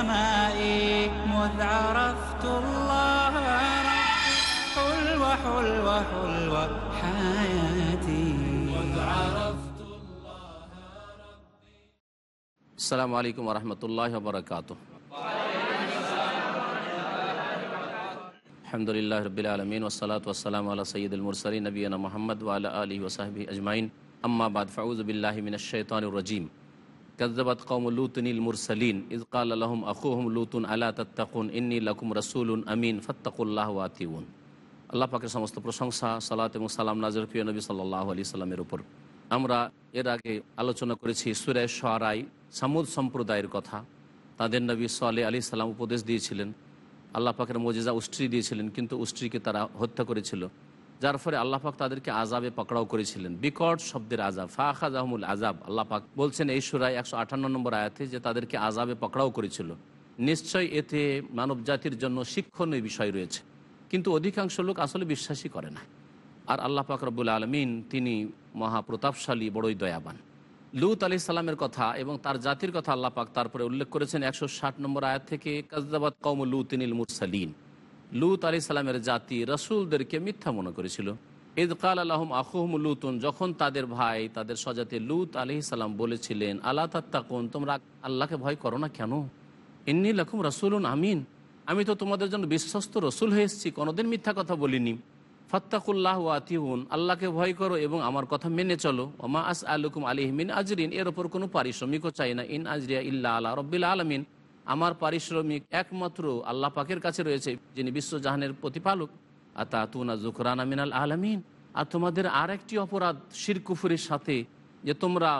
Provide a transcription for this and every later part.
السماء مذ عرفت الله ربي حلوة حلوة حلو حياتي السلام عليكم ورحمة الله وبركاته. الحمد لله رب العالمين والصلاة والسلام على سيد المرسلين نبينا محمد وعلى آله وصحبه أجمعين. أما بعد فعوذ بالله من الشيطان الرجيم. কাজাবাত কম লুতনিল মুরসালিন ইজকাল আলহম আখুহম লুতুন আলা তাত্তাকুন, ইন্নি লাকুম রাসুলুন আমিন, ফত্তাকুল্লাহ আতিউন। আল্লাহ পাকের সমস্ত প্রশংসা, সালাত এবং সালাম নাজর প্রিয় নবী সাল্লাহ আলি সাল্লামের উপর। আমরা এর আগে আলোচনা করেছি সুরে সরাই সামুদ সম্প্রদায়ের কথা। তাদের নবী সালে আলি সাল্লাম উপদেশ দিয়েছিলেন। আল্লাহ পাকের মজিজা উষ্ট্রি দিয়েছিলেন, কিন্তু উষ্ট্রিকে তারা হত্যা করেছিল। যার ফলে আল্লাহ পাক তাদেরকে আজাবে পকড়াও করেছিলেন। বিকট শব্দের আজাব ফাখাজ আহমুল আজাব আল্লাহ পাক বলছেন এই সুরায় একশো আটান্ন নম্বর আয়াতে যে তাদেরকে আজাবে পকড়াও করেছিল। নিশ্চয় এতে মানব জাতির জন্য শিক্ষণীয় বিষয় রয়েছে। কিন্তু অধিকাংশ লোক আসলে বিশ্বাসই করে না। আর আল্লাহ পাক রব্বুল আলমিন তিনি মহাপ্রতাপশালী, বড়ই দয়াবান। লুত আলি সালামের কথা এবং তার জাতির কথা আল্লাহ পাক তারপরে উল্লেখ করেছেন একশো ষাট নম্বর আয়াত থেকে কাজদাবাদ কৌম লুতিনিল মুরসালিন। লুত আলি সাল্লামের জাতি রসুলদেরকে মিথ্যা মনে করেছিল। ঈদ কাল আলহম আখুহম লুতুন, যখন তাদের ভাই, তাদের সজাতে লুত আলি সাল্লাম বলেছিলেন আল্লাহ তাত্তাকুন, তোমরা আল্লাহকে ভয় করো না কেন? ইন্নি লকুম রসুলুন আমিন। আমি তো তোমাদের জন্য বিশ্বস্ত রসুল হয়ে এসেছি, কোনোদিন মিথ্যা কথা বলিনি। ফত্তাকুল্লাহ আতিহুন আল্লাহকে ভয় করো এবং আমার কথা মেনে চলো। ওমা আস আলুকুম আলিহমিন আজরিন, এর ওপর কোনো পারিশ্রমিকও চাই না। ইন আজরিয়া ইল্লা আল্লাহ রব্বিল আলমিন। আমার পারিশ্রমিক একমাত্র আল্লাহ পাকের কাছে রয়েছে, যিনি বিশ্বজাহানের প্রতিপালক। আতা তুনা জুকরান আমিনাল আলমিন। আর তোমাদের আর একটি অপরাধ শিরকুফুরের সাথে, যে তোমরা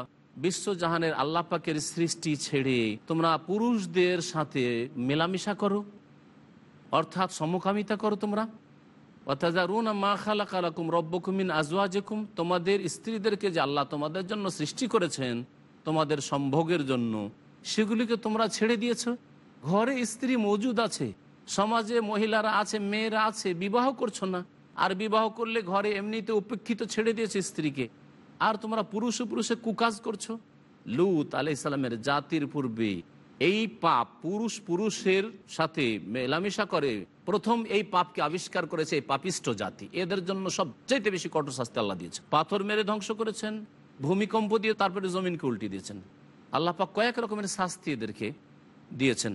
বিশ্বজাহানের আল্লাহ পাকের সৃষ্টি ছেড়ে তোমরা পুরুষদের সাথে মেলামেশা করো, অর্থাৎ সমকামিতা করো তোমরা। অর্থাৎ মা খালা কালাকুম তোমাদের স্ত্রীদেরকে যে আল্লাহ তোমাদের জন্য সৃষ্টি করেছেন, তোমাদের সম্ভোগের জন্য। সেগুলিকে তোমরা ছেড়ে দিয়েছ। ঘরে স্ত্রী মজুদ আছে, সমাজে মহিলারা আছে, মেয়েরা আছে, বিবাহ করছ না। আর বিবাহ করলে ঘরে এমনিতে উপেক্ষিত ছেড়ে দিয়েছে স্ত্রীকে। আর তোমরা পুরুষ পুরুষে কুকাজ করছ। লুত আলাই সালামের জাতির পূর্বে এই পাপ পুরুষ পুরুষের সাথে মেলামেশা করে প্রথম এই পাপকে আবিষ্কার করেছে এই পাপিষ্ট জাতি। এদের জন্য সবচাইতে বেশি কঠোর শাস্তি আল্লাহ দিয়েছে পাথর মেরে ধ্বংস করেছেন, ভূমিকম্প দিয়ে তারপরে জমিনকে উল্টে দিয়েছেন। আল্লাহ পাক কয়েক রকমের শাস্তি এদেরকে দিয়েছেন।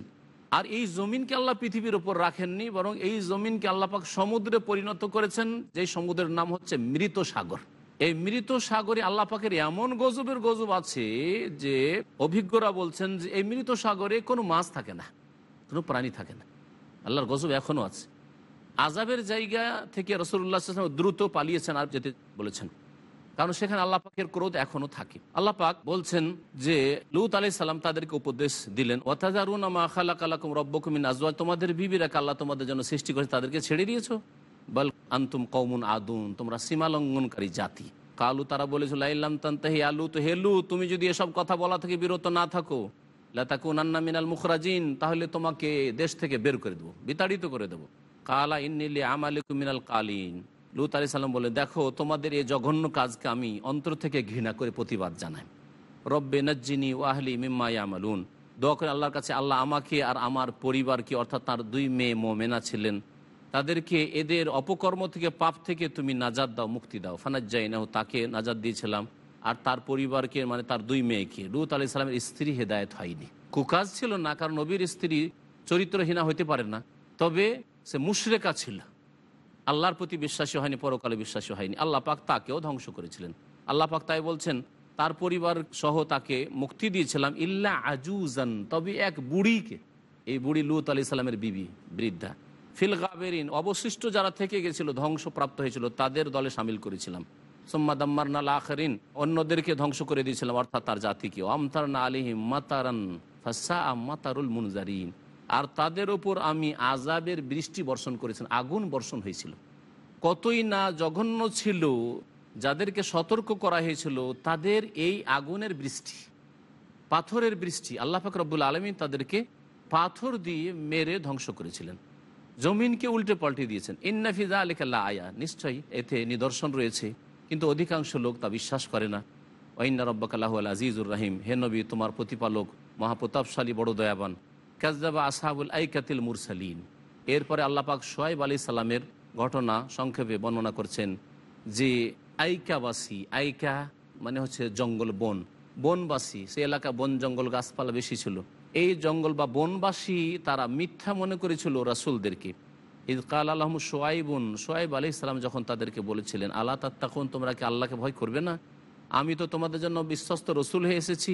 আর এই জমিনকে আল্লাহ পৃথিবীর ওপর রাখেননি, বরং এই জমিনকে আল্লাহ পাক সমুদ্রে পরিণত করেছেন যে সমুদ্রের নাম হচ্ছে মৃত সাগর। এই মৃত সাগরে আল্লাহ পাকের এমন গজবের গজব আছে যে অভিজ্ঞরা বলছেন যে এই মৃত সাগরে কোনো মাছ থাকে না, কোনো প্রাণী থাকে না। আল্লাহর গজব এখনও আছে। আজাবের জায়গা থেকে রসুল্লাহ দ্রুত পালিয়েছেন আর যেতে বলেছেন। কারণ সেখানে আল্লাহ পাকের ক্রোধ এখনও থাকে। আল্লাহ পাক বলছেন যে, লুত আলাই সাল্লাম তাদেরকে উপদেশ দিলেন তোমাদের বিবিরাকে আল্লাহ তোমাদের জন্য সৃষ্টি করে তাদেরকে ছেড়ে দিয়েছ? বল আন্তুম কৌমুন আদুন তোমরা সীমালঙ্ঘনকারী জাতি। কালু তারা বলেছিল লাইলাম তান্তাহি আলু তো হেলু তুমি যদি এসব কথা বলা থেকে বিরত না থাকো লাতাকুন আন্না মিনাল মুখরাজিন তাহলে তোমাকে দেশ থেকে বের করে দেবো, বিতাড়িত করে দেবো। কালা ইন্নিলি আমালিকু মিনাল কালিন লুত আলি সাল্লাম বলে, দেখো, তোমাদের এই জঘন্য কাজকে আমি অন্তর থেকে ঘৃণা করে প্রতিবাদ জানাই। রব্বে নজ্জিনী ওয়াহলি মিম্মা ইয়ামালুন। দোয়া করে আল্লাহর কাছে, আল্লাহ আমাকে আর আমার পরিবারকে, অর্থাৎ তার দুই মেয়ে মোমেনা ছিলেন, তাদেরকে এদের অপকর্ম থেকে, পাপ থেকে তুমি নাজাদ দাও, মুক্তি দাও। ফানাজ্জাই নাও তাকে নাজাদ দিয়েছিলাম। আর তার পরিবারকে মানে তার দুই মেয়েকে, লুত আলি সাল্লামের স্ত্রী হেদায়ত হয়নি। কুকাজ ছিল না, কারণ নবীর স্ত্রী চরিত্রহীনা হইতে পারে না, তবে সে মুশরেকা ছিল। আল্লাহর প্রতি বিশ্বাসী হয়নি, পরকালে বিশ্বাসী হয়নি। আল্লাহ পাক তাকেও ধ্বংস করেছিলেন। আল্লাহ পাক তাই বলছেন, তার পরিবার সহ তাকে মুক্তি দিয়েছিলাম, ইল্লা আজুজান, তবে এক বুড়িকে। এই বুড়ি লুত আলি সাল্লামের বিবি, বৃদ্ধা। ফিল গাবেরিন, অবশিষ্ট যারা থেকে গেছিল, ধ্বংসপ্রাপ্ত হয়েছিল, তাদের দলে সামিল করেছিলাম। সোম্মা দাম্মার নাল আখরিন, অন্যদেরকে ধ্বংস করে দিয়েছিলাম, অর্থাৎ তার জাতিকে আমতার না আলিহিম মাতারান ফাসা মাতারুল মুনজারিন। আর তাদের ওপর আমি আজাবের বৃষ্টি বর্ষণ করেছেন আগুন বর্ষণ হয়েছিল। কতই না জঘন্য ছিল, যাদেরকে সতর্ক করা হয়েছিল, তাদের এই আগুনের বৃষ্টি, পাথরের বৃষ্টি। আল্লাহ পাক আলমী তাদেরকে পাথর দিয়ে মেরে ধ্বংস করেছিলেন। জমিনকে উল্টে পাল্টে দিয়েছেন। ইন্নাফিজা আলিকাল্লা আয়া। নিশ্চয়ই এতে নিদর্শন রয়েছে, কিন্তু অধিকাংশ লোক তা বিশ্বাস করে না। ওয়াইন্না রব্বাকাল্লাহ আল আজিজুর রাহিম। হে নবী, তোমার প্রতিপালক, মহাপ্রতাপশালী, বড় দয়াবান। কাজদাবা আসাবুল আইকাতিল মুরসালিন। এরপরে আল্লাপাক সোয়াইব আলী সালামের ঘটনা সংক্ষেপে বর্ণনা করছেন যে আইকাবাসী, আইকা মানে হচ্ছে জঙ্গল বন, বনবাসী, সে এলাকা বন, জঙ্গল গাছপালা বেশি ছিল। এই জঙ্গল বা বনবাসী তারা মিথ্যা মনে করেছিল রাসুলদেরকে। ঈদ কাল আলহম সোয়াইবুন সোয়াইব আলি ইসলাম যখন তাদেরকে বলেছিলেন আল্লাহ তখন তোমরা কি আল্লাহকে ভয় করবে না? আমি তো তোমাদের জন্য বিশ্বস্ত রসুল হয়ে এসেছি।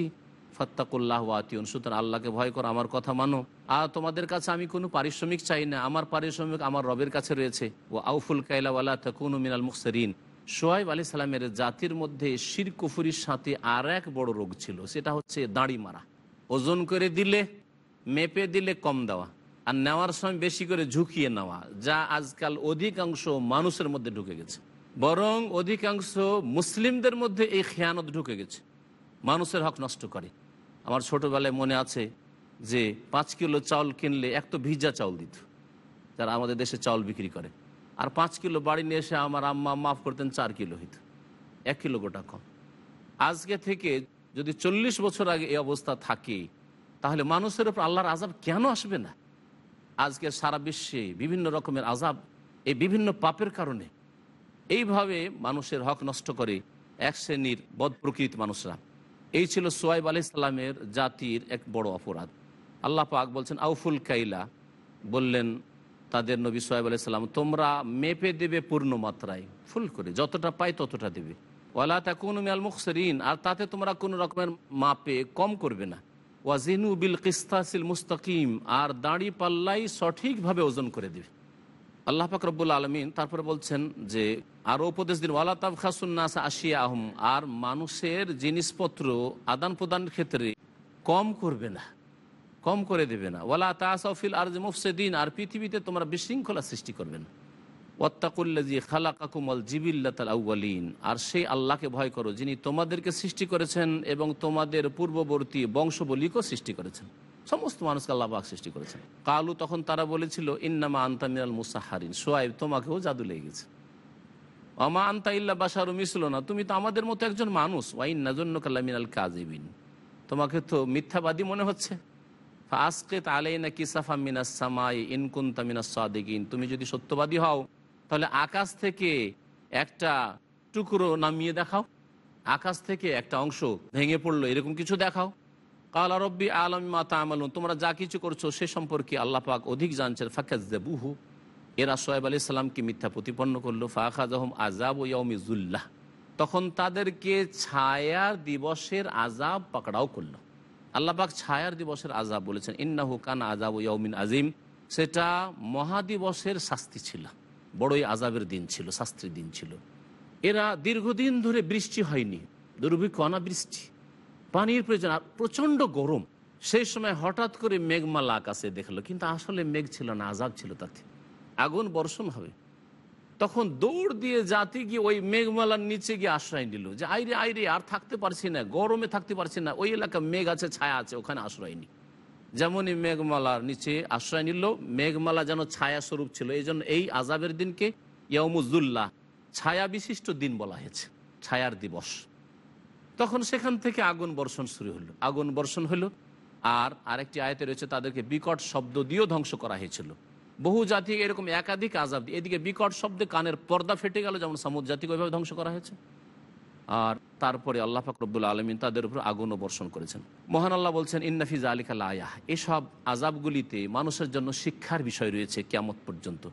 ফত্তাকুল্লাহ আতিউন, সুতরাং আল্লাহকে ভয় করো, আমার কথা মানো। আর তোমাদের কাছে আমি কোনো পারিশ্রমিক চাই না, আমার পারিশ্রমিক আমার রবের কাছে রয়েছে। ও আউফুল কাইলাওয়ালা তকুন মিনাল মুখসরিন। সোয়াইব আলী সালামের জাতির মধ্যে শির কুফুরির সাথে আর এক বড় রোগ ছিল, সেটা হচ্ছে দাড়ি মারা। ওজন করে দিলে, মেপে দিলে কম দেওয়া, আর নেওয়ার সময় বেশি করে ঝুঁকিয়ে নেওয়া, যা আজকাল অধিকাংশ মানুষের মধ্যে ঢুকে গেছে। বরং অধিকাংশ মুসলিমদের মধ্যে এই খেয়ানত ঢুকে গেছে। মানুষের হক নষ্ট করে। আমার ছোটবেলায় মনে আছে যে পাঁচ কিলো চাউল কিনলে এক তো ভিজা চাউল দিত, যারা আমাদের দেশে চাউল বিক্রি করে। আর পাঁচ কিলো বাড়ি নিয়ে এসে আমার আম্মা মাফ করতেন, চার কিলো হইত, এক কিলো গোটা কম। আজকে থেকে যদি চল্লিশ বছর আগে এই অবস্থা থাকে, তাহলে মানুষের উপর আল্লাহর আজাব কেন আসবে না? আজকে সারা বিশ্বে বিভিন্ন রকমের আজাব এই বিভিন্ন পাপের কারণে। এইভাবে মানুষের হক নষ্ট করে এক শ্রেণির বদ প্রকৃতি মানুষরা এই ছিল সোয়াইব আলি সাল্লামের জাতির এক বড় অপরাধ। আল্লাহ পাক বলছেন, আউফুল কাইলা। বললেন তাদের নবী সোয়াইব আলি সাল্লাম তোমরা মেপে দেবে পূর্ণ মাত্রায়, ফুল করে, যতটা পাই ততটা দেবে। ওয়ালা তা কোন মিয়াল মুখসরিন, আর তাতে তোমরা কোনো রকমের মাপে কম করবে না। ওয়াজিনু বিল কিস্তাসিল মুস্তাকিম, আর দাড়ি পাল্লাই সঠিকভাবে ওজন করে দেবে। আল্লাহ পাক রব্বুল আলমিন তারপরে বলছেন যে আরও উপদেশ দিন, ওয়ালা তাব খাসুন্নাস আসিয়া আহম আর মানুষের জিনিসপত্র আদান প্রদানের ক্ষেত্রে কম করবে না, কম করে দেবে না। ওয়ালা তাসফিল আর মুফসেদিন, আর পৃথিবীতে তোমরা বিশৃঙ্খলা সৃষ্টি করবে না। ওয়াত্তাকুল্লাজি খালাকাকুমল জিবিল্লাতাল আউ্বালিন আর সেই আল্লাহকে ভয় করো যিনি তোমাদেরকে সৃষ্টি করেছেন এবং তোমাদের পূর্ববর্তী বংশবলিকেও সৃষ্টি করেছেন। সমস্ত মানুষকে আল্লাহ পাক সৃষ্টি করেছেন। কালু তখন তারা বলেছিল, ইন্নামা আন্তা মিনাল মুসাহারিন সোয়াইব, তোমাকেও জাদু লেগে গেছে। অমা আন্তা ইল্লা বাসারু মিশল না। তুমি তো আমাদের মতো একজন মানুষ। ওয়াইন নাজন্য কাল্লা মিনাল কাজিবিন তোমাকে তো মিথ্যাবাদী মনে হচ্ছে? আজকেত আলাইনা কিসাফা মিনাস সামাই ইনকুন্তা মিনাস তুমি যদি সত্যবাদী হও, তাহলে আকাশ থেকে একটা টুকরো নামিয়ে দেখাও। আকাশ থেকে একটা অংশ ভেঙে পড়ল, এরকম কিছু দেখাও। কালা রব্বি আলম মাতা আমালুন তোমরা যা কিছু করছ সে সম্পর্কে আল্লাহ পাক অধিক জানছেন। ফাকাজ বুহু এরা সোয়েব আলি সাল্লামকে মিথ্যা প্রতিপন্ন করল। ফাখাজহম আজাব ইয়মিজুল্লাহ তখন তাদেরকে ছায়ার দিবসের আজাব পাকড়াও করল। আল্লাপাক ছায়ার দিবসের আজাব বলেছেন, ইন্নাহু কান আজাব ইয়মিন আজিম সেটা মহাদিবসের শাস্তি ছিল, বড়ই আজাবের দিন ছিল, শাস্তির দিন ছিল। এরা দীর্ঘদিন ধরে বৃষ্টি হয়নি, দুর্ভিক্ষ অনাবৃষ্টি পানির প্রয়োজন আর প্রচণ্ড গরম। সেই সময় হঠাৎ করে মেঘমালা আকাশে দেখল, কিন্তু আসলে মেঘ ছিল না, আজাব ছিল তাতে। আগুন বর্ষণ হবে। তখন দৌড় দিয়ে জাতি গিয়ে ওই মেঘমালার নিচে গিয়ে আশ্রয় নিল যে, আইরে আইরে, আর থাকতে পারছি না, গরমে থাকতে পারছি না, ওই এলাকা মেঘ আছে, ছায়া আছে, ওখানে আশ্রয় নি। যেমনই মেঘমালার নিচে আশ্রয় নিল, মেঘমালা যেন ছায়া স্বরূপ ছিল। এই জন্য এই আজাবের দিনকে ইয়মুজুল্লাহ ছায়া বিশিষ্ট দিন বলা হয়েছে, ছায়ার দিবস। তখন সেখান থেকে আগুন বর্ষণ শুরু হলো। আগুন বর্ষণ হলো, আর আরেকটি আয়তে রয়েছে, তাদেরকে বিকট শব্দ দিয়েও ধ্বংস করা হয়েছিল। বহু জাতি এরকম একাধিক আজাব এদিকে বিকট শব্দে কানের পর্দা ফেটে গেল, যেমন সামুদ জাতিকে ওইভাবে ধ্বংস করা হয়েছে। আর তারপরে আল্লাহ ফাকরবুল আলমিন তাদের উপর আগুনও বর্ষণ করেছেন। মহান আল্লাহ বলছেন ইন্নাফিজা আলিকাল আয়াহ এসব আজাবগুলিতে মানুষের জন্য শিক্ষার বিষয় রয়েছে কেমত পর্যন্ত।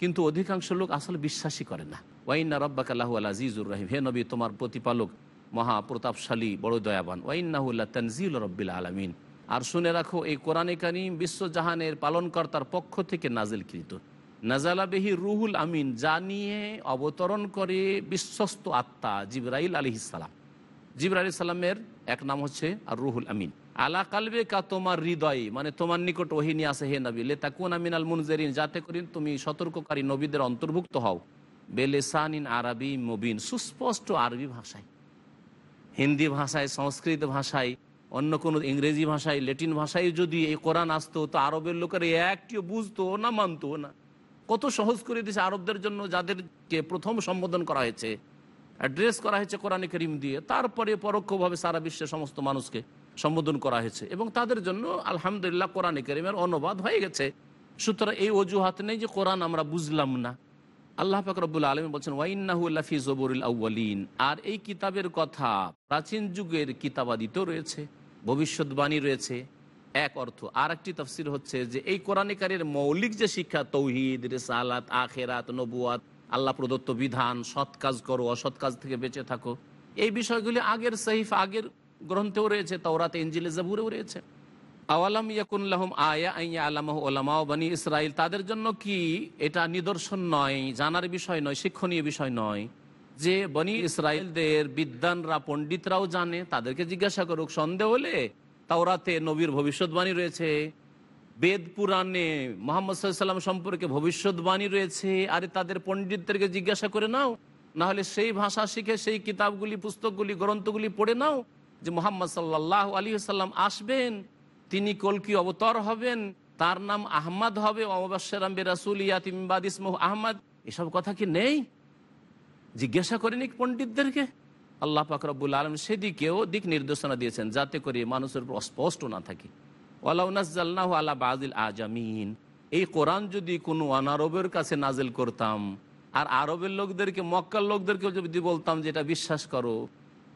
কিন্তু অধিকাংশ লোক আসলে বিশ্বাসই করে না। ওয়াইন্না রব্বাকাল্লাহ আল আজিজুর রাহিম। হে নবী, তোমার প্রতিপালক মহা প্রতাপশালী বড় দয়াবান। ওয়াইন্নাহুল্লাহ তনজিল রব্বিল আলমিন। আর শুনে রাখো, এই কোরআনে কারিম বিশ্বজাহানের পালনকর্তার পক্ষ থেকে নাজিলকৃত। নাজালাবেহি রুহুল আমিন, যা নিয়ে অবতরণ করে বিশ্বস্ত আত্মা জিবরাইল আলী ইসালাম জিবরাইল এক নাম হচ্ছে আর রুহুল আমিন। আলা কালবে কা তোমার হৃদয়ে মানে তোমার নিকট ওহিনী আসে হে নবী লে তাকুন আমিন আল মুনজেরিন, যাতে করি তুমি সতর্ককারী নবীদের অন্তর্ভুক্ত হও। বেলেসানিন আরবি মুবিন, সুস্পষ্ট আরবি ভাষায়। হিন্দি ভাষায়, সংস্কৃত ভাষায়, অন্য কোনো ইংরেজি ভাষায় ল্যাটিন ভাষায় যদি এই কোরআন আসতো, তো আরবের লোকেরা একটিও বুঝতো না, মানতো না। কত সহজ করে দিয়েছে আরবদের জন্য যাদেরকে প্রথম সম্বোধন করা হয়েছে, অ্যাড্রেস করা হয়েছে কোরআনে করিম দিয়ে, তারপরে পরোক্ষভাবে সারা বিশ্বের সমস্ত মানুষকে সম্বোধন করা হয়েছে এবং তাদের জন্য আলহামদুলিল্লাহ কোরআনে করিমের অনুবাদ হয়ে গেছে। সুতরাং এই অজুহাত নেই যে কোরআন আমরা বুঝলাম না। আল্লাহ ফাকরবুল আলম বলছেন ওয়াইন্নাহুল্লাফি জবরুল আউ্বালিন আর এই কিতাবের কথা প্রাচীন যুগের কিতাবাদিতেও রয়েছে, ভবিষ্যৎবাণী রয়েছে। এক অর্থ আর একটি তফসির হচ্ছে যে, এই কোরআনিকারের মৌলিক যে শিক্ষা, তৌহিদ, রেসালাত, আখেরাত, নবুয়াত, আল্লাহ প্রদত্ত বিধান, সৎ কাজ করো, অসৎ কাজ থেকে বেঁচে থাকো, এই বিষয়গুলি আগের সহিফ আগের গ্রন্থেও রয়েছে, তাওরাতে ইঞ্জিলে জাবুরেও রয়েছে। আওয়ালাম ইয়াকুল্লাহম আয়া আইয়া আলামাহ ওলামাও বানি ইসরায়েল তাদের জন্য কি এটা নিদর্শন নয়, জানার বিষয় নয়, শিক্ষণীয় বিষয় নয়? যে বনি ইসরায়েলদের বিদ্বানরা, পণ্ডিতরাও জানে, তাদেরকে জিজ্ঞাসা করুক, সন্দেহ হলে তাওরাতে নবীর ভবিষ্যৎবাণী রয়েছে। বেদ পুরাণে মোহাম্মদ সাল্লাম সম্পর্কে ভবিষ্যৎবাণী রয়েছে। আরে তাদের পণ্ডিতদেরকে জিজ্ঞাসা করে নাও না হলে সেই ভাষা শিখে সেই কিতাবগুলি, পুস্তকগুলি, গ্রন্থগুলি পড়ে নাও যে মোহাম্মদ সাল্লাহ আলী সাল্লাম আসবেন। তিনি কলকি অবতর হবেন? তার নাম আহমদ হবে। বেরাসুল আহমদ। এসব কথা কি নেই? জিজ্ঞাসা করেনি পণ্ডিতদেরকে? আল্লাহ ফাকরাবুল আলম সেদিকেও দিক নির্দেশনা দিয়েছেন যাতে করে মানুষের উপর অস্পষ্ট না থাকে। ওয়ালাউনাজ্লাহ আল্লাহ বাদিল আজামিন। এই কোরআন যদি কোনো অনারবের কাছে নাজেল করতাম, আর আরবের লোকদেরকে, মক্কার লোকদেরকে যদি বলতাম যে এটা বিশ্বাস করো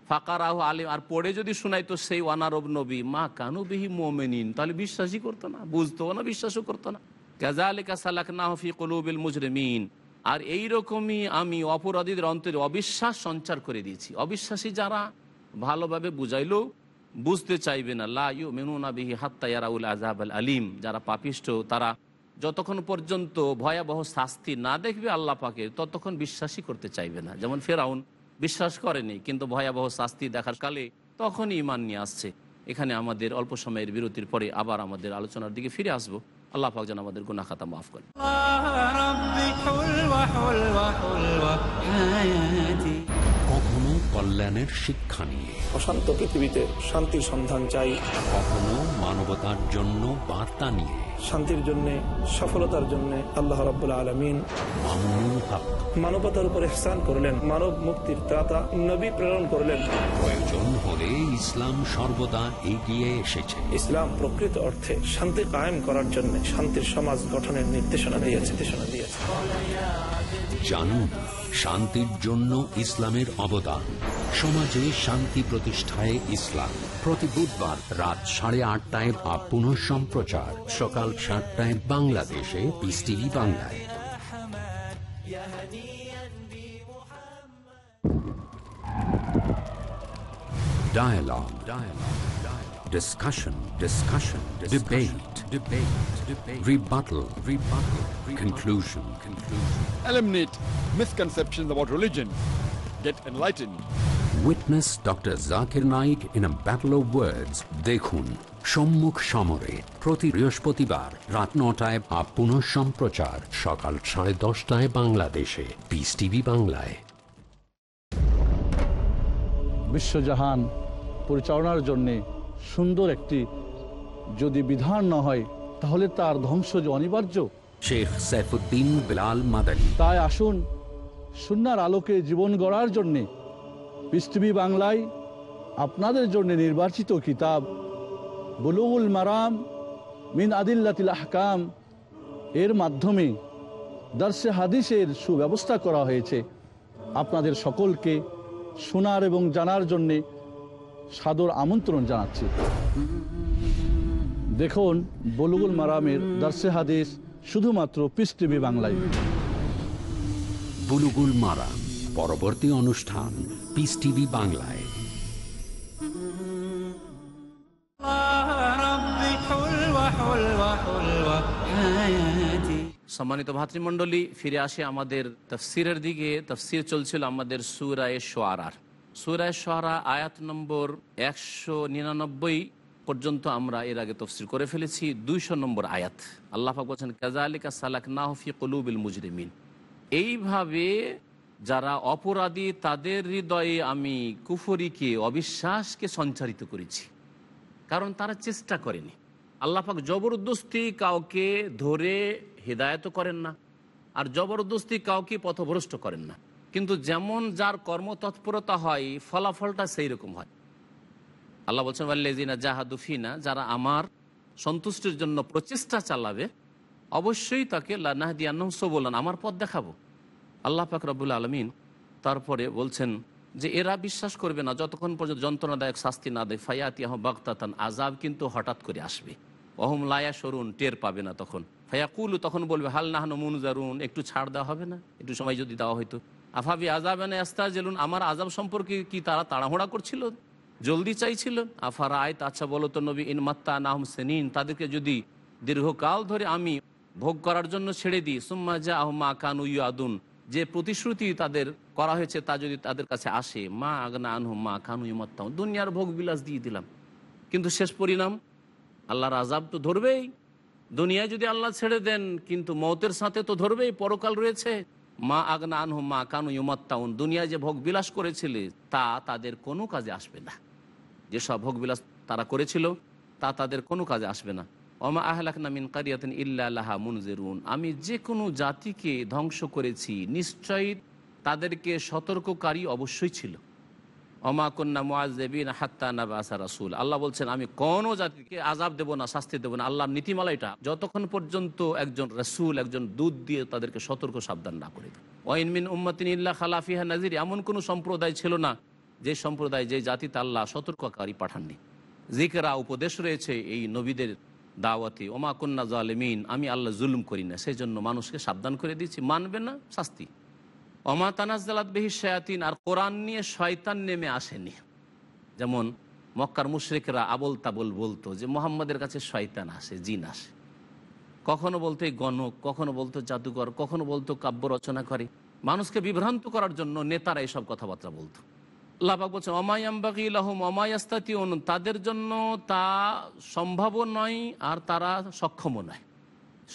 ফাঁকারাহ আলিম। আর পড়ে যদি শোনাইতো সেই অনারব নবী, মা কানু বিহি মোমেনিন। তাহলে বিশ্বাসই করতো না, বুঝতো না, বিশ্বাসও করতো না। কাজা আলিকা সালাক না হফি কলুবিল মুজরেমিন। আর এই রকমই আমি অপরাধীদের অন্তরে অবিশ্বাস সঞ্চার করে দিয়েছি। অবিশ্বাসী যারা ভালোভাবে বুঝাইলেও বুঝতে চাইবে না। লাইউ মেনুনা বিহি হাত্তায়ারাউল আজাব আল আলিম। যারা পাপিষ্ট, তারা যতক্ষণ পর্যন্ত ভয়াবহ শাস্তি না দেখবে আল্লাহ পাকে ততক্ষণ বিশ্বাসই করতে চাইবে না। যেমন ফেরাউন বিশ্বাস করেনি কিন্তু ভয়াবহ শাস্তি দেখার কালে তখনই ইমান নিয়ে আসছে। এখানে আমাদের অল্প সময়ের বিরতির পরে আবার আমাদের আলোচনার দিকে ফিরে আসব। আল্লাহ পাক যেন আমাদের গুনা খাতা মাফ করে কখনো কল্যাণের শিক্ষা নিয়ে। অশান্ত পৃথিবীতে শান্তির সন্ধান চাই। কখনো মানবতার জন্য বার্তা নিয়ে। শান্তির জন্য সফলতার জন্য আল্লাহ রাবুল আলমিন মানবতার উপর ইহসান করলেন মানব মুক্তির ত্রাতা নবী প্রেরণ করলেন। প্রয়োজন হলে ইসলাম সর্বদা এগিয়ে এসেছে। ইসলাম প্রকৃত অর্থে শান্তি কায়েম করার জন্য শান্তির সমাজ গঠনের নির্দেশনা দিয়েছে নির্দেশনা দিয়েছে। জানুন শান্তির জন্য ইসলামের অবদান। সমাজে শান্তি প্রতিষ্ঠায় ইসলাম। প্রতি বুধবার রাত সাড়ে আটটায় বা পুনঃ সম্প্রচার সকাল সাতটায় বাংলাদেশে পিস টিভি বাংলায় Dialogue. Dialogue. Dialogue. Discussion. Discussion. Debate. Debate. Debate. Rebuttal. Rebuttal. Conclusion. Conclusion. eliminate misconceptions about religion. Get enlightened. Witness Dr. Zakir Naik in a battle of words. দেখুন সম্মুখ সমরে প্রতি বৃহস্পতিবার রাত নটায় বা পুনঃ সম্প্রচার সকাল সাড়ে দশটায় বাংলাদেশে। পিস টিভি বাংলায়। বিশ্বজাহান পরিচালনার জন্যে সুন্দর একটি যদি বিধান না হয় তাহলে তার ধ্বংস যে অনিবার্য। শেখ সাইফুদ্দিন বিলাল মাদানী। তাই আসুন সুনার আলোকে জীবন গড়ার জন্যে পৃথিবী বাংলায় আপনাদের জন্য নির্বাচিত কিতাব বুলুগুল মারাম মিন আদিল্লাতিল আহকাম, এর মাধ্যমে দার্সে হাদিসের সুব্যবস্থা করা হয়েছে। আপনাদের সকলকে শোনার এবং জানার জন্যে সাদর আমন্ত্রণ জানাচ্ছি। দেখুন, বলুগুল মারামের দার্সে হাদিস শুধুমাত্র পিস টিভি বাংলায়। বুলুগুল মারাম, পরবর্তী অনুষ্ঠান পিস টিভি বাংলায়। সম্মানিত ভাতৃমণ্ডলী, ফিরে আসে আমাদের তফসিরের দিকে। তফসির চলছিল আমাদের সুরায় সোয়ারার। সুরায় সোয়ারা আয়াত নম্বর একশো নিরানব্বই পর্যন্ত আমরা এর আগে তফসির করে ফেলেছি, দুইশো নম্বর আয়াত। আল্লাহ পাক বলছেন কাজালিকা সালাক নাহফি কলুবিল মুজরিমিন। এইভাবে যারা অপরাধী, তাদের হৃদয়ে আমি কুফরিকে, অবিশ্বাসকে সঞ্চারিত করেছি। কারণ তারা চেষ্টা করেনি। আল্লাপাক জবরদস্তি কাউকে ধরে হেদায়ত করেন না, আর জবরদস্তি কাউকে পথভ্রষ্ট করেন না। কিন্তু যেমন যার কর্মতৎপরতা হয়, ফলাফলটা সেই রকম হয়। আল্লাহ বলছেন আল্লেজিনা জাহাদুফিনা যারা আমার সন্তুষ্টির জন্য প্রচেষ্টা চালাবে, অবশ্যই তাকে লানাহদিয়ান্নস বললেন আমার পথ দেখাবো। আল্লাহ পাক রবুল আলমিন তারপরে বলছেন যে, এরা বিশ্বাস করবে না, যতক্ষণ পর্যন্ত যন্ত্রণাদায়ক শাস্তি না দেয় ফায়াতিয়াহ বাগতাতান আজাব কিন্তু হঠাৎ করে আসবে। অহম লায়া সরুন টের পাবে না তখন। ফায়াকুলু, তখন বলবে, হাল নাহানো মুনজারুন, একটু ছাড় দেওয়া হবে না, একটু সময় যদি দেওয়া হয়তো আফাবি আজাব এনে আস্তা জেলুন আমার আজাব সম্পর্কে কি তারা তাড়াহুড়া করছিল? জলদি চাইছিল। আফার আয়ত আচ্ছা বলো তো নবী ইনমাত্তা নাহম সেনিন, তাদেরকে যদি দীর্ঘকাল ধরে আমি ভোগ করার জন্য ছেড়ে দিই, সুম্মা যা আহমা কানু আদুন যে প্রতিশ্রুতি তাদের করা হয়েছে তা যদি তাদের কাছে আসে, মা আগনা আনহু মা কানু ইমাত্তাম দুনিয়ার ভোগ বিলাস দিয়ে দিলাম। কিন্তু শেষ পরিণাম, আল্লাহর আজাব তো ধরবেই। দুনিয়ায় যদি আল্লাহ ছেড়ে দেন, কিন্তু মতের সাথে তো ধরবেই, পরকাল রয়েছে। মা আগনা আনহু মা কানু ইমাত্তাউন দুনিয়ায় যে ভোগ বিলাস করেছিলে, তা তাদের কোনো কাজে আসবে না। যেসব ভোগবিলাস তারা করেছিল, তা তাদের কোনো কাজে আসবে না। অমা আহলাক নামিন কারিয়াতিন ইল্লাহা মুনজেরুন। আমি যে কোনো জাতিকে ধ্বংস করেছি, নিশ্চয়ই তাদেরকে সতর্ককারী অবশ্যই ছিল। অমা কন্যা মোয়াজেবিন হাত্তা নাবাসা রাসুল। আল্লাহ বলছেন, আমি কোনো জাতিকে আজাব দেব না, শাস্তি দেব না, আল্লাহর নীতিমালা এটা। যতক্ষণ পর্যন্ত একজন রসুল, একজন দুধ দিয়ে তাদেরকে সতর্ক সাবধান না করে ওয়াইনমিন উম্মতিন ইল্লা খালাফিহা নাজির এমন কোনো সম্প্রদায় ছিল না, যে সম্প্রদায়, যে জাতিতে আল্লাহ সতর্ককারী পাঠাননি। জিকেরা উপদেশ রয়েছে এই নবীদের দাওয়াতে, ওমা কন্যা জালেমিন, আমি আল্লাহ জুলুম করি না সেই জন্য মানুষকে সাবধান করে দিচ্ছি মানবে না, শাস্তি। অমা তানাজালাত বেহি শায়াতিন, আর কোরআন নিয়ে শয়তান নেমে আসেনি। যেমন মক্কার মুশরেকরা আবল তাবল বলতো যে মোহাম্মদের কাছে শয়তান আসে, জিন আসে। কখনো বলতো গণক, কখনো বলতো জাদুকর, কখনো বলতো কাব্য রচনা করে মানুষকে বিভ্রান্ত করার জন্য নেতারা এইসব কথাবার্তা বলতো। লাভাক বলছেন অমায়াম্বাকি লাহম অমায়াস্তাতিউন তাদের জন্য তা সম্ভব নয়, আর তারা সক্ষমও নয়।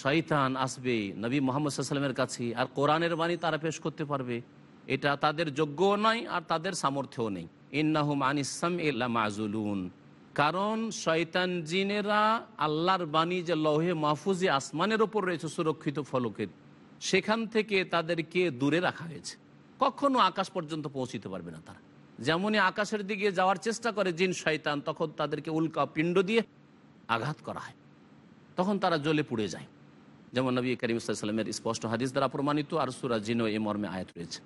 শয়তান আসবে নবী মোহাম্মদ সাল্লামের কাছে, আর কোরআনের বাণী তারা পেশ করতে পারবে। এটা তাদের যোগ্যও নয়, আর তাদের সামর্থ্যও নেই। ইন্নাহুম আনিসাম মাজুলুন কারণ শয়তান জিনেরা আল্লাহর বাণী যে লৌহে মাহফুজি আসমানের ওপর রয়েছে সুরক্ষিত ফলকের, সেখান থেকে তাদেরকে দূরে রাখা হয়েছে। কখনো আকাশ পর্যন্ত পৌঁছিতে পারবে না তারা। যেমনই আকাশের দিকে যাওয়ার চেষ্টা করে জিন শয়তান, তখন তাদেরকে উল্কা পিণ্ড দিয়ে আঘাত করা হয়। তখন তারা জ্বলে পুড়ে যায়। যেমন নবী করিম সাল্লামের স্পষ্ট হাদিস দ্বারা প্রমাণিত আর সুরা জিনো এই মর্মে আয়াত রয়েছে।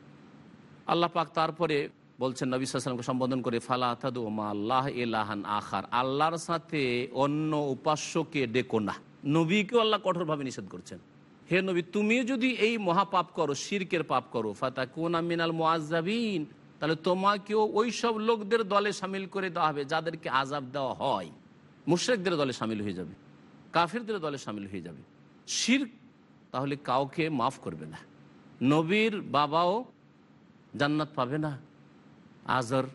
আল্লাহ পাক তারপরে বলছেন, নবী সাল্লামকে সম্বোধন করে, ফালা তাদু মা আল্লাহ এলাহান আখার আল্লাহর সাথে অন্য উপাস্যকে ডেকো না। নবীকেও আল্লাহ কঠোরভাবে নিষেধ করছেন। হে নবী, তুমি যদি এই মহাপাপ করো, শিরকের পাপ করো ফাতা কোন মিনাল মোয়াজাবিন তাহলে তোমাকেও ওই সব লোকদের দলে সামিল করে দেওয়া হবে যাদেরকে আজাব দেওয়া হয়। মুশ্রেকদের দলে সামিল হয়ে যাবে, কাফিরদের দলে সামিল হয়ে যাবে। শির তাহলে কাউকে মাফ করবে না। নবীর বাবাও জান্নাত পাবে না। আজর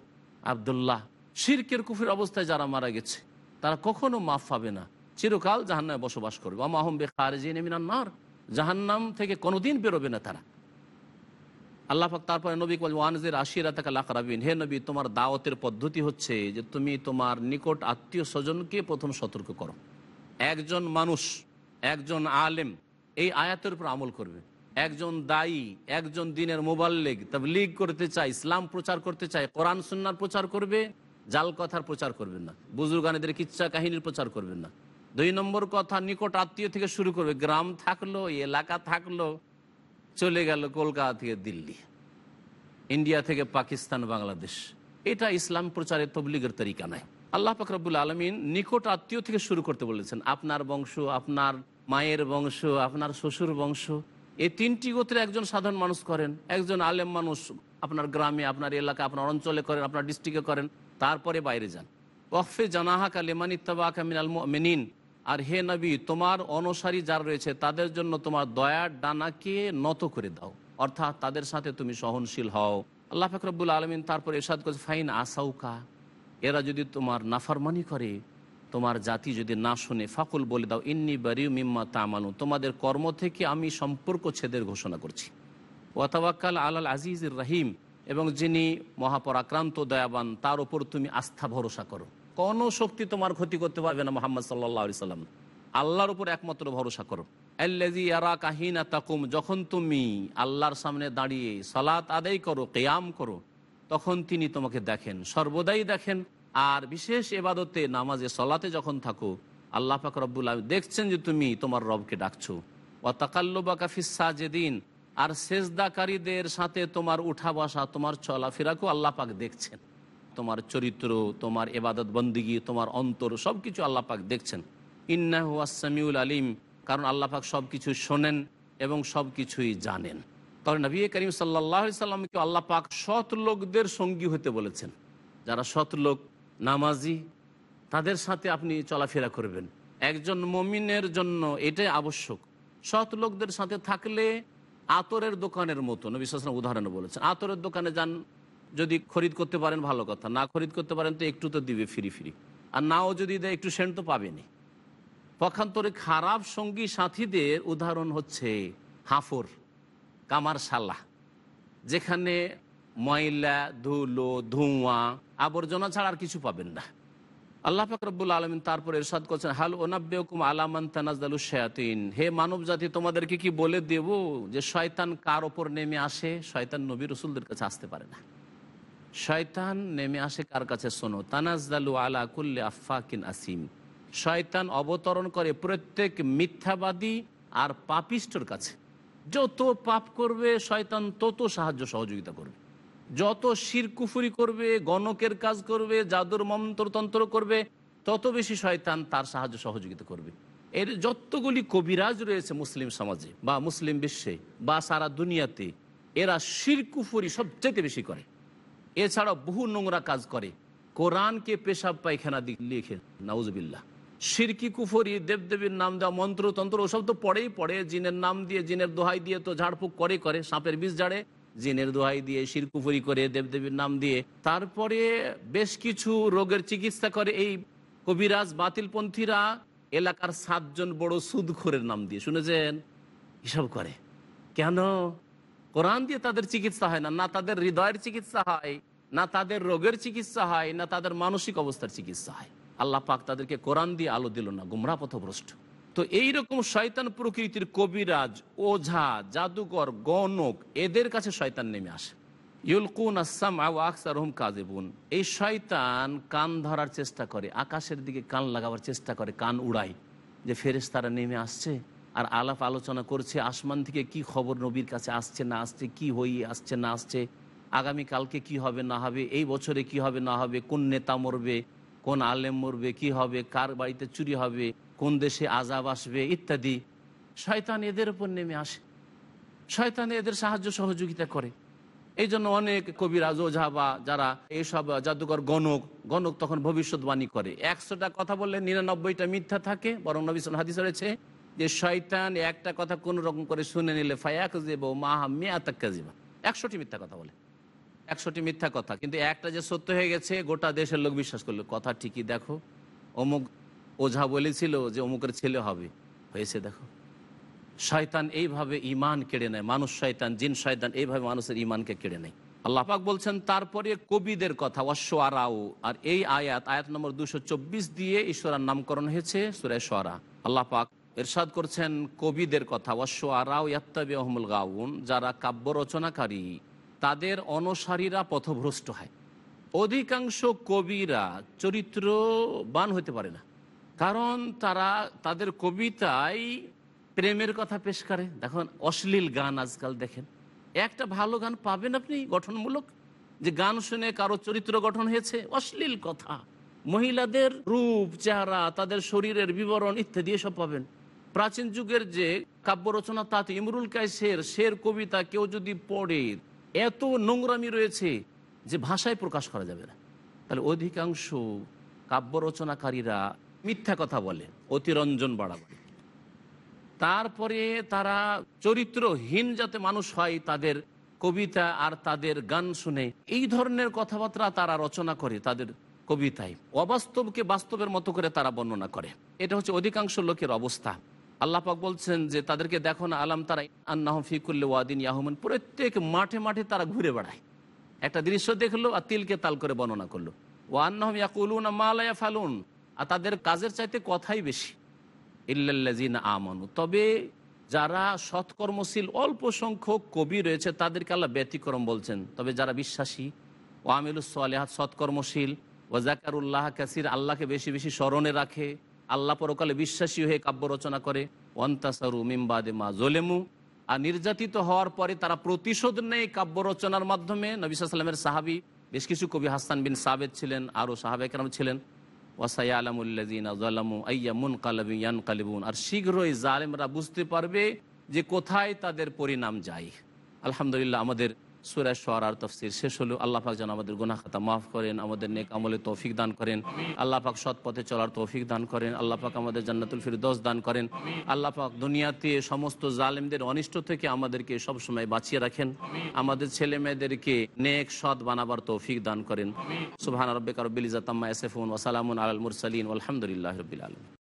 আবদুল্লাহ, শিরকের কুফির অবস্থায় যারা মারা গেছে, তারা কখনো মাফ পাবে না। চিরকাল জাহান্নায় বসবাস করবে। আমাহম বে খারেজিন মিনান্নার জাহান্নাম থেকে কোনোদিন বেরোবে না তারা। আল্লাহ পাক তারপরে নবী বল ওয়ানজের আশিরা তাকে লাখ রাবিন হে নবী, তোমার দাওয়াতের পদ্ধতি হচ্ছে যে তুমি তোমার নিকট আত্মীয় স্বজনকে প্রথম সতর্ক করো। একজন মানুষ একজন আলেম এই আয়াতের উপর আমল করবে। একজন দায়ী, একজন দিনের মোবাল্লেগ লিগ করতে চায়, ইসলাম প্রচার করতে চায়, কোরআন, সুন্নার প্রচার করবে, জাল কথার প্রচার করবেন না। বুজুর্গানেদের কিচ্ছা কাহিনীর প্রচার করবেন না। দুই নম্বর কথা, নিকট আত্মীয় থেকে শুরু করবে, গ্রাম থাকল, এলাকা থাকল, চলে গেল কলকাতা থেকে দিল্লি, ইন্ডিয়া থেকে পাকিস্তান, বাংলাদেশ। এটা ইসলাম প্রচারের তবলিগের তরিকা নয়। আল্লাহ ফকরবুল আলমিন নিকট আত্মীয় থেকে শুরু করতে বলেছেন, আপনার বংশ, আপনার মায়ের বংশ, আপনার শ্বশুর বংশ, এই তিনটি গোত্রে একজন সাধারণ মানুষ করেন, একজন আলেম মানুষ আপনার গ্রামে, আপনার এলাকা আপনার অঞ্চলে করেন, আপনার ডিস্ট্রিক্টে করেন, তারপরে বাইরে যান। ওয়ফে জানাহা কালেমান ইত্তাবা কামিনাল মেনিন আর হে নবী, তোমার অনুসারী যারা রয়েছে, তাদের জন্য তোমার দয়ার ডানাকে নত করে দাও। অর্থাৎ তাদের সাথে তুমি সহনশীল হও। আল্লাহ ফাকরবুল আলমিন তারপর এরশাদ করছে, ফাইন আসাউকা। এরা যদি তোমার নাফারমানি করে তোমার জাতি যদি না শুনে, ফাকুল বলে দাও, ইন্নি বারিউ মিম্মা তামানু তোমাদের কর্ম থেকে আমি সম্পর্ক ছেদের ঘোষণা করছি। ওয়াতাবাক্কাল আলাল আজিজুর রহিম। এবং যিনি মহাপরাক্রান্ত, দয়াবান, তার উপর তুমি আস্থা, ভরসা করো। কোনো শক্তি তোমার ক্ষতি করতে পারবে না মোহাম্মদ সাল্লাহ সাল্লাম। আল্লাহর উপর একমাত্র ভরসা করো। আল্লাজি কাহিনা তাকুম, যখন তুমি আল্লাহর সামনে দাঁড়িয়ে সালাত আদায় করো, কেয়াম করো, তখন তিনি তোমাকে দেখেন, সর্বদাই দেখেন। আর বিশেষ এবাদতে, নামাজে, সলাতে যখন থাকো, আল্লাহ পাক রব্বুল দেখছেন যে তুমি তোমার রবকে ডাকছো। ও তাকাল্লুবা কাফিস আর সেজদাকারীদের সাথে তোমার উঠা বসা, তোমার চলাফেরাকেও আল্লাহ পাক দেখছেন। তোমার চরিত্র, তোমার এবাদত বন্দিগি, তোমার অন্তর সব কিছু আল্লাহ পাক দেখছেন। ইন্নাহু আসামিউল আলিম, কারণ আল্লাহ পাক সব কিছু শোনেন এবং সব কিছুই জানেন। তবে নবী করিম সাল্লাহ সাল্লামকে আল্লাহ পাক সৎ লোকদের সঙ্গী হতে বলেছেন। যারা সৎ লোক নামাজি, তাদের সাথে আপনি চলাফেরা করবেন। একজন মমিনের জন্য এটাই আবশ্যক। সৎ লোকদের সাথে থাকলে আতরের দোকানের মতো সালাম উদাহরণে বলেছেন, আতরের দোকানে যান, যদি খরিদ করতে পারেন, ভালো কথা। না খরিদ করতে পারেন তো একটু তো দিবে ফ্রি ফ্রি আর নাও যদি দেয়, একটু সেন্ট তো পাবেনি পক্ষান্তরে খারাপ সঙ্গী সাথীদের উদাহরণ হচ্ছে হাফর কামার সাল্লাহ যেখানে ময়লা, ধুলো, ধোঁয়া, আবর্জনা ছাড়া আর কিছু পাবেন না। আল্লাহ ফাকরবুল আলমিন তারপর এরশাদ করছেন, হাল ওনাব্বেকুম আলামান তানাজদালু শায়াতিন। হে মানব জাতি তোমাদেরকে কি বলে দেব যে শয়তান কার ওপর নেমে আসে? শয়তান নবী রসুলদের কাছে আসতে পারে না। শয়তান নেমে আসে কার কাছে শোনো? তানাজদালু আলা কুল্লে আফাকিন আসিম। শয়তান অবতরণ করে প্রত্যেক মিথ্যাবাদী আর পাপিষ্টর কাছে। যত পাপ করবে, শয়তান তত সাহায্য সহযোগিতা করবে। যত শিরকুফুরি করবে, গণকের কাজ করবে, জাদুর মন্ত্রতন্ত্র করবে, তত বেশি শয়তান তার সাহায্য সহযোগিতা করবে। এর যতগুলি কবিরাজ রয়েছে মুসলিম সমাজে বা মুসলিম বিশ্বে বা সারা দুনিয়াতে, এরা শিরকুফুরি সবচেয়ে বেশি করে। এছাড়া বহু নোংরা কাজ করে। কোরআনকে পেশাব পায়খানা লিখে, নাউজবিল্লাহ। সিরকি কুফরি, দেবদেবীর নাম দেওয়া মন্ত্রতন্ত্র, ওসব তো পড়েই পড়ে। জিনের নাম দিয়ে, জিনের দোহাই দিয়ে তো ঝাড়ফুঁক করে করে, সাপের বিষ ঝাড়ে। জিনের দোহাই দিয়ে, শিরকুফরি করে, দেবদেবীর নাম দিয়ে। তারপরে বেশ কিছু রোগের চিকিৎসা করে এই কবিরাজ বাতিলপন্থীরা এলাকার সাতজন বড় সুদখোরের নাম দিয়ে। শুনেছেন? এসব করে। কেন? কোরআন দিয়ে তাদের চিকিৎসা হয় না না তাদের হৃদয়ের চিকিৎসা হয়, না তাদের রোগের চিকিৎসা হয়, না তাদের মানসিক অবস্থার চিকিৎসা হয়। আল্লাহ পাক তাদেরকে কোরআন দিয়ে আলো দিল না, গুমরা পথভ্রষ্ট। তো এইরকম শয়তান প্রকৃতির কবিরাজ, ওঝা, জাদুকর, গণক, এদের কাছে শয়তান নেমে আসে। ইউলকুন আসাম আকসার হুম কাজেবুন এই শয়তান কান ধরার চেষ্টা করে, আকাশের দিকে কান লাগাবার চেষ্টা করে, কান উড়ায় যে ফেরেশতারা নেমে আসছে আর আলাপ আলোচনা করছে, আসমান থেকে কি খবর নবীর কাছে আসছে, না আসছে, কি হই, আসছে, না আসছে, আগামী কালকে কি হবে, না হবে, এই বছরে কি হবে, না হবে, কোন নেতা মরবে, কোন আলেম মরবে, কি হবে, কার বাড়িতে চুরি হবে কোন দেশে আজাব আসবে ইত্যাদি। শয়তান এদের উপর নেমে আসে। শয়তান এদের সাহায্য সহযোগিতা করে। এই জন্য অনেক কবিরাজ ওঝা বা যারা এইসব জাদুকর গণক গণক তখন ভবিষ্যৎবাণী করে। একশোটা কথা বললে নিরানব্বইটা মিথ্যা থাকে, বরং নবিসন হাদিস রয়েছে যে, শয়তান একটা কথা কোন রকম করে শুনে নিলে ফায়াক দেব মাহা মেয়াতাক্কা যাবা একশোটি মিথ্যা কথা বলে। একশোটি মিথ্যা কথা। কিন্তু একটা যে সত্য হয়ে গেছে, গোটা দেশের লোক বিশ্বাস করল, কথা ঠিকই দেখো, অমুক ওঝা বলেছিল যে অমুকের ছেলে হবে। হয়েছে দেখো। শয়তান এইভাবে ইমান কেড়ে নেয়, মানুষ শয়তান, জিন শয়তান, এইভাবে মানুষের ইমানকে কেড়ে নেয়। আল্লাহ পাক বলছেন, তারপরে কবিদের কথা অশ্ব আরাও আর এই আয়াত আয়াত নম্বর দুশো দিয়ে ঈশ্বরার নামকরণ হয়েছে, সুরায় সোয়ারা আল্লাহ পাক এরশাদ করছেন কবিদের কথা অশ্ব আরাও ইয়াত্তাবি আহমুল গাউন, যারা কাব্য রচনাকারী, তাদের অনুসারীরা পথভ্রষ্ট হয়। অধিকাংশ কবিরা চরিত্রবান হতে পারে না। কারণ তারা, তাদের কবিতায় প্রেমের কথা পেশ করে। দেখুন, অশ্লীল গান আজকাল দেখেন। একটা ভালো গান পাবেন আপনি গঠনমূলক, যে গান শুনে কারও চরিত্র গঠন হয়েছে, অশ্লীল কথা। মহিলাদের রূপ, চেহারা, তাদের শরীরের বিবরণ ইত্যাদি এসব পাবেন। প্রাচীন যুগের যে কাব্য রচনা, তাতে ইমরুল কায়সের শের কবিতা কেউ যদি পড়ে, এত নোংরামি রয়েছে যে ভাষায় প্রকাশ করা যাবে না। তাহলে অধিকাংশ কাব্য রচনাকারীরা মিথ্যা কথা বলে, অতিরঞ্জন বাড়াবাড়ি তারপরে তারা চরিত্রহীন যাতে মানুষ হয়, তাদের কবিতা আর তাদের গান শুনে, এই ধরনের কথাবার্তা তারা রচনা করে তাদের কবিতায়। অবাস্তবকে বাস্তবের মতো করে তারা বর্ণনা করে। এটা হচ্ছে অধিকাংশ লোকের অবস্থা। আল্লাহ পাক বলছেন যে, তাদেরকে দেখো না, আলাম তারা আন্নাহ ফিকুল্লে ওয়াদিন ইয়াহমান। প্রত্যেক মাঠে মাঠে তারা ঘুরে বেড়ায়। একটা দৃশ্য দেখল আর তিলকে তাল করে বর্ণনা করল। ও আন্নাহম ইয়াকুলুন মালায়া ফালুন আর তাদের কাজের চাইতে কথাই বেশি। ইল্লাল্লাজিন আমানু। তবে যারা সৎকর্মশীল, অল্প সংখ্যক কবি রয়েছে, তাদেরকে আল্লাহ ব্যতিক্রম বলছেন। তবে যারা বিশ্বাসী, ও আমিলুস সালেহাত, সৎকর্মশীল, ও জাকারুল্লাহ কাসির, আল্লাহকে বেশি বেশি স্মরণে রাখে, আল্লাহ পরকালে বিশ্বাসী হয়ে কাব্য রচনা করে, ওয়ান্তাসারু মিমবাদে মা জোলেমু আর নির্যাতিত হওয়ার পরে তারা প্রতিশোধ নেয় কাব্য রচনার মাধ্যমে। নবী সাল্লামের সাহাবি, বেশ কিছু কবি হাসান বিন সাবেদ ছিলেন, আরও সাহাবেকরাম ছিলেন। আর শীঘ্রই জালেমরা বুঝতে পারবে যে কোথায় তাদের পরিণাম যায়। আলহামদুলিল্লাহ আমাদের সুরা আর তফসির শেষ হলো আল্লাহ পাক যেন আমাদের গুনাহ খাতা মাফ করেন, আমাদের নেক আমলে তৌফিক দান করেন। আল্লাহ পাক সৎ পথে চলার তৌফিক দান করেন। আল্লাহ পাক আমাদের জান্নাতুল ফিরদৌস দান করেন। আল্লাহ পাক দুনিয়াতে সমস্ত জালেমদের অনিষ্ট থেকে আমাদেরকে সব সময় বাঁচিয়ে রাখেন। আমাদের ছেলে মেয়েদেরকে নেক, সৎ বানাবার তৌফিক দান করেন। সুবহান রব্বিকা রব্বিল ইজ্জাতি আম্মা ইয়াসিফুন ওয়া সালামুন আলাল মুরসালিন। আলামিন।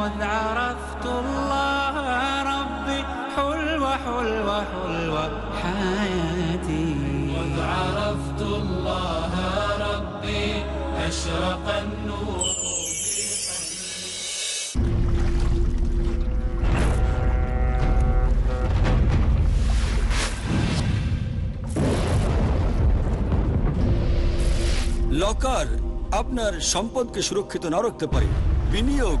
مذ عرفت الله ربي حلوة حلوة حلوة حياتي مذ عرفت الله ربي أشرق النور লকার আপনার সম্পদকে সুরক্ষিত না রাখতে পারে বিনিয়োগ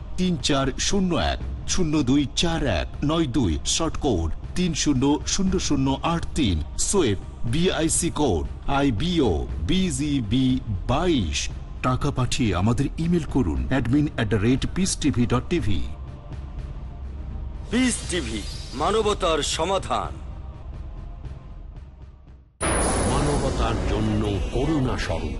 তিন চার শূন্য এক শূন্য দুই চার এক নয় দুই শর্ট কোড তিন শূন্য শূন্য শূন্য আট তিন সোয়েব BIC code I BO BGB বাইশ। টাকা পাঠিয়ে আমাদের ইমেল করুন admin at the rate peace TV dot TV peace TV মানবতার সমাধান। মানবতার জন্য করুণা স্বরূপ।